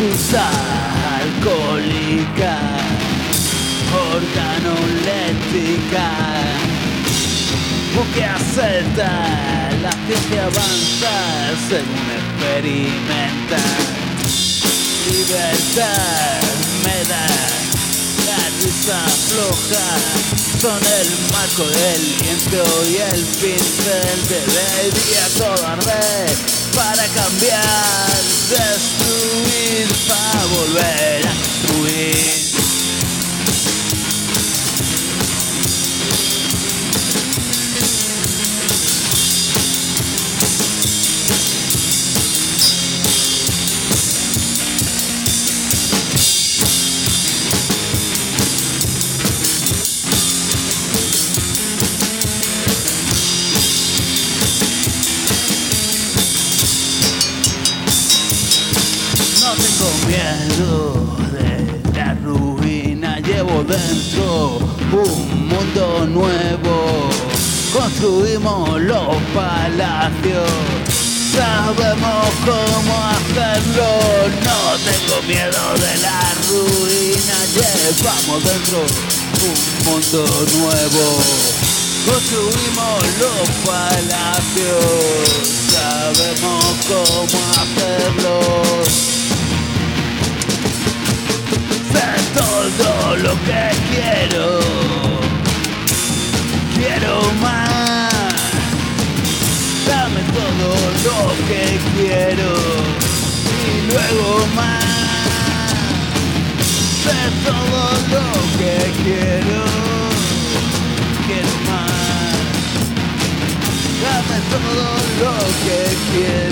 dosis alcohólica, organolética, buque acelta, la ciencia avanza según experimenta. Libertad me da la risa floja, son el marco del lienzo y el pincel, debería todo arder para cambiar, de la ruina, llevo dentro un mundo nuevo. Construimos los palacios, sabemos cómo hacerlo. No tengo miedo de la ruina, llevamos dentro un mundo nuevo. Construimos los palacios, todo lo que quiero, quiero más. Dame todo lo que quiero y luego más. Sé todo lo que quiero, quiero más. Dame todo lo que quiero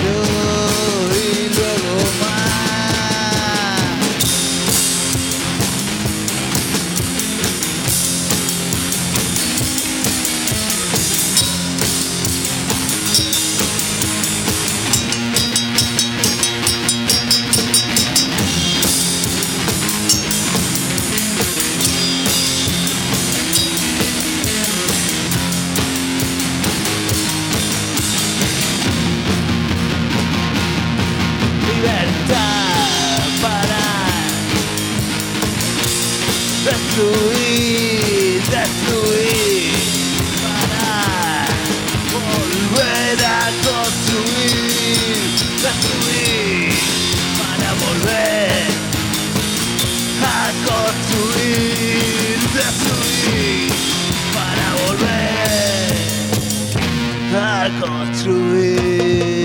destruir, destruir, para volver a construir, destruir, para volver a construir, destruir, para volver a construir.